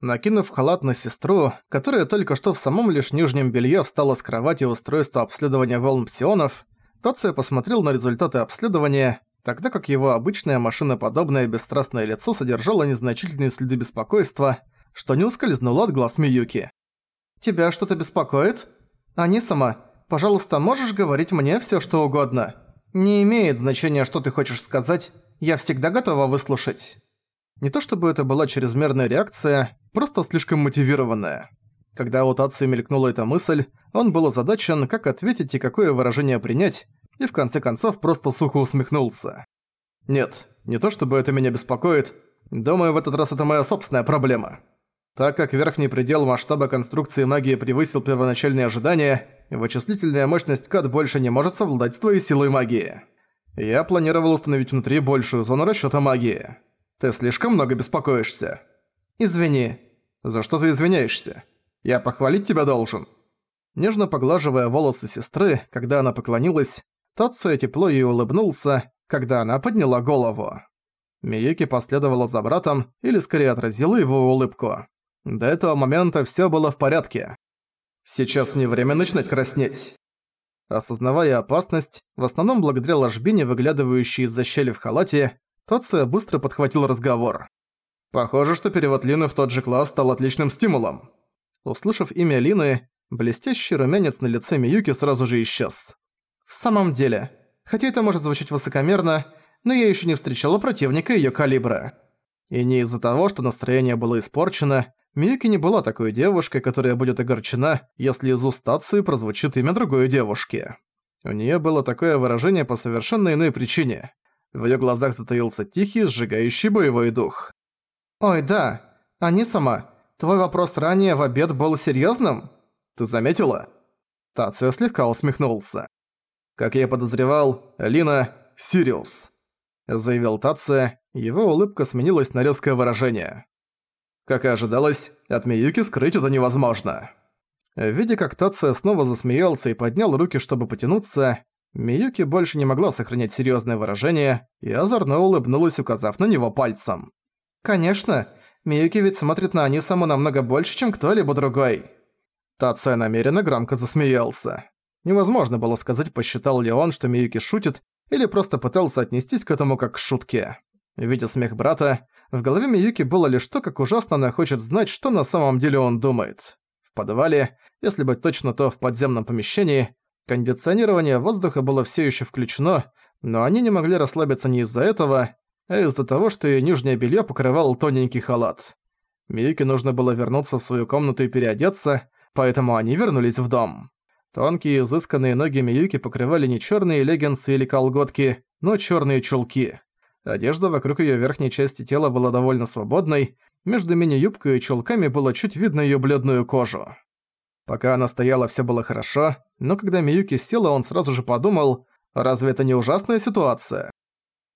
Накинув халат на сестру, которая только что в самом лишь нижнем белье встала с кровати устройства обследования волн псионов, Тация посмотрел на результаты обследования, тогда как его обычное машиноподобное бесстрастное лицо содержало незначительные следы беспокойства, что не ускользнуло от глаз Миюки. «Тебя что-то беспокоит? Ани сама, пожалуйста, можешь говорить мне всё что угодно? Не имеет значения, что ты хочешь сказать, я всегда готова выслушать». Не то чтобы это была чрезмерная реакция, просто слишком мотивированная. Когда у Тации мелькнула эта мысль, он был озадачен, как ответить и какое выражение принять, и в конце концов просто сухо усмехнулся. «Нет, не то чтобы это меня беспокоит. Думаю, в этот раз это моя собственная проблема. Так как верхний предел масштаба конструкции магии превысил первоначальные ожидания, вычислительная мощность КАД больше не может совладать с твоей силой магии. Я планировал установить внутри большую зону расчёта магии. Ты слишком много беспокоишься. Извини. За что ты извиняешься? Я похвалить тебя должен». Нежно поглаживая волосы сестры, когда она поклонилась, Тацуя тепло ей улыбнулся, когда она подняла голову. Миюки последовала за братом, или скорее отразила его улыбку. До этого момента всё было в порядке. Сейчас не время начинать краснеть. Осознавая опасность, в основном благодаря ложбине, выглядывающей из-за щели в халате, Тацуя быстро подхватил разговор. «Похоже, что перевод Лины в тот же класс стал отличным стимулом». Услышав имя Лины, блестящий румянец на лице Миюки сразу же исчез. «В самом деле, хотя это может звучать высокомерно, но я ещё не встречала противника её калибра». И не из-за того, что настроение было испорчено, Миюки не была такой девушкой, которая будет огорчена, если из уст Тации прозвучит имя другой девушки. У неё было такое выражение по совершенно иной причине. В её глазах затаился тихий, сжигающий боевой дух. «Ой, да, они сама. Твой вопрос ранее в обед был серьёзным? Ты заметила?» Тация слегка усмехнулся. «Как я подозревал, Лина — Сириус», — заявил Тация, его улыбка сменилась на резкое выражение. Как и ожидалось, от Миюки скрыть это невозможно. Видя, как Тация снова засмеялся и поднял руки, чтобы потянуться, Миюки больше не могла сохранять серьезное выражение и озорно улыбнулась, указав на него пальцем. «Конечно, Миюки ведь смотрит на Анисаму намного больше, чем кто-либо другой». Тация намеренно громко засмеялся. Невозможно было сказать, посчитал ли он, что Миюки шутит, или просто пытался отнестись к этому как к шутке. Видя смех брата, в голове Миюки было лишь то, как ужасно она хочет знать, что на самом деле он думает. В подвале, если быть точно, то в подземном помещении, кондиционирование воздуха было все еще включено, но они не могли расслабиться не из-за этого, а из-за того, что её нижнее белье покрывал тоненький халат. Миюке нужно было вернуться в свою комнату и переодеться, поэтому они вернулись в дом. Тонкие изысканные ноги Миюки покрывали не черные леггинсы или колготки, но черные чулки. Одежда вокруг ее верхней части тела была довольно свободной, между мини-юбкой и чулками было чуть видно ее бледную кожу. Пока она стояла, все было хорошо, но когда Миюки села, он сразу же подумал, разве это не ужасная ситуация?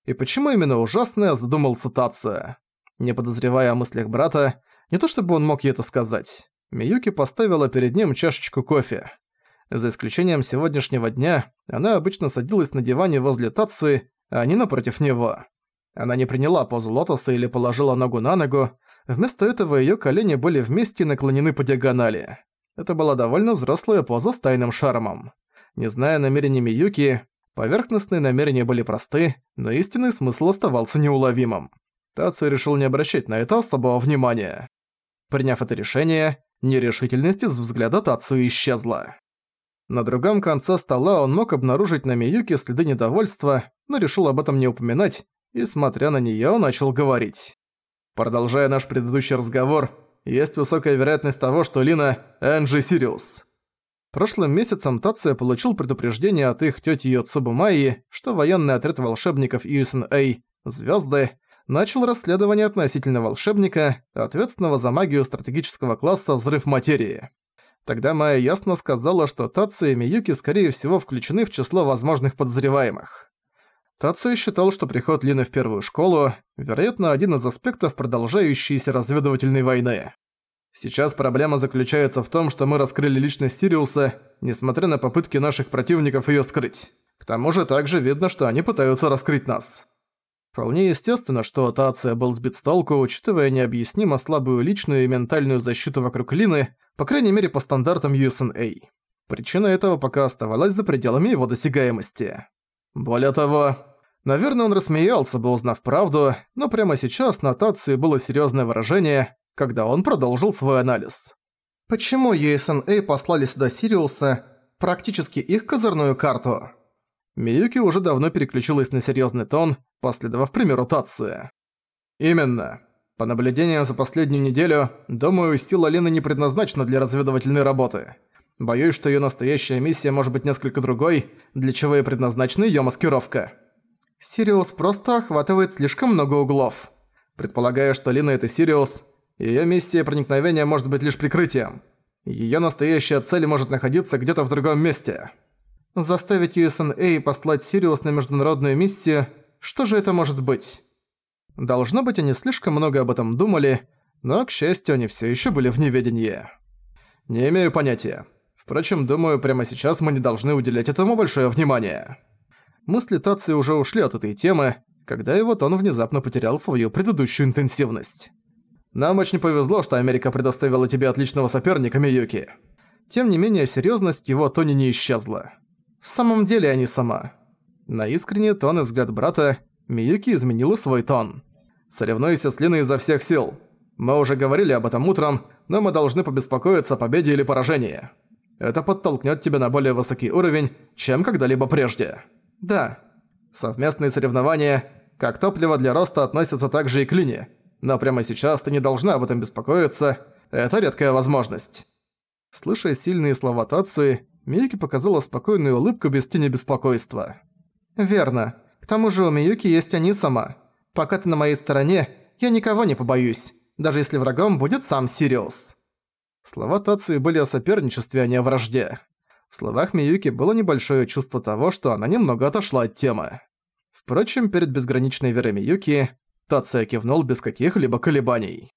И почему именно ужасная, задумался Тация. Не подозревая о мыслях брата, не то чтобы он мог ей это сказать, Миюки поставила перед ним чашечку кофе. За исключением сегодняшнего дня, она обычно садилась на диване возле Тации, а не напротив него. Она не приняла позу лотоса или положила ногу на ногу, вместо этого её колени были вместе наклонены по диагонали. Это была довольно взрослая поза с тайным шармом. Не зная намерений Миюки, поверхностные намерения были просты, но истинный смысл оставался неуловимым. Тацу решил не обращать на это особого внимания. Приняв это решение, нерешительность из взгляда Тацу исчезла. На другом конце стола он мог обнаружить на Миюке следы недовольства, но решил об этом не упоминать, и, смотря на неё, начал говорить. Продолжая наш предыдущий разговор, есть высокая вероятность того, что Лина – Энджи Сириус. Прошлым месяцем Тация получил предупреждение от их тёти Йоцубу Майи, что военный отряд волшебников USN-A «Звёзды» начал расследование относительно волшебника, ответственного за магию стратегического класса «Взрыв материи». Тогда Майя ясно сказала, что Тация и Миюки скорее всего включены в число возможных подозреваемых. Тацуя считал, что приход Лины в первую школу, вероятно, один из аспектов продолжающейся разведывательной войны. Сейчас проблема заключается в том, что мы раскрыли личность Сириуса, несмотря на попытки наших противников её скрыть. К тому же также видно, что они пытаются раскрыть нас. Вполне естественно, что Тация был сбит с толку, учитывая необъяснимо слабую личную и ментальную защиту вокруг Лины, по крайней мере по стандартам USNA. Причина этого пока оставалась за пределами его досягаемости. Более того, наверное, он рассмеялся бы, узнав правду, но прямо сейчас на Тации было серьезное выражение, когда он продолжил свой анализ. Почему USNA послали сюда Сириуса, практически их козырную карту? Миюки уже давно переключилась на серьезный тон, последовав примеру Тации. Именно. По наблюдениям за последнюю неделю, думаю, сила Лины не предназначена для разведывательной работы. Боюсь, что ее настоящая миссия может быть несколько другой, для чего и предназначена ее маскировка. Сириус просто охватывает слишком много углов. Предполагая, что Лина это Сириус, ее миссия проникновения может быть лишь прикрытием. Ее настоящая цель может находиться где-то в другом месте. Заставить USNA послать Сириус на международную миссию, что же это может быть? Должно быть, они слишком много об этом думали, но, к счастью, они все еще были в неведении. Не имею понятия. Впрочем, думаю, прямо сейчас мы не должны уделять этому большое внимание. Мысли Тации уже ушли от этой темы, когда его тон внезапно потерял свою предыдущую интенсивность. Нам очень повезло, что Америка предоставила тебе отличного соперника, Миюки. Тем не менее, серьезность его тони не исчезла. В самом деле, а не сама. На искренний тон и взгляд брата Миюки изменила свой тон. «Соревнуйся с Линой изо всех сил. Мы уже говорили об этом утром, но мы должны побеспокоиться о победе или поражении. Это подтолкнет тебя на более высокий уровень, чем когда-либо прежде. Да, совместные соревнования, как топливо для роста, относятся также и к Лине. Но прямо сейчас ты не должна об этом беспокоиться. Это редкая возможность». Слыша сильные слова Тацуи, Миюки показала спокойную улыбку без тени беспокойства. «Верно. К тому же у Миюки есть они сама. Пока ты на моей стороне, я никого не побоюсь, даже если врагом будет сам Сириус». Слова Тацуи были о соперничестве, а не о вражде. В словах Миюки было небольшое чувство того, что она немного отошла от темы. Впрочем, перед безграничной верой Миюки, Тация кивнул без каких-либо колебаний.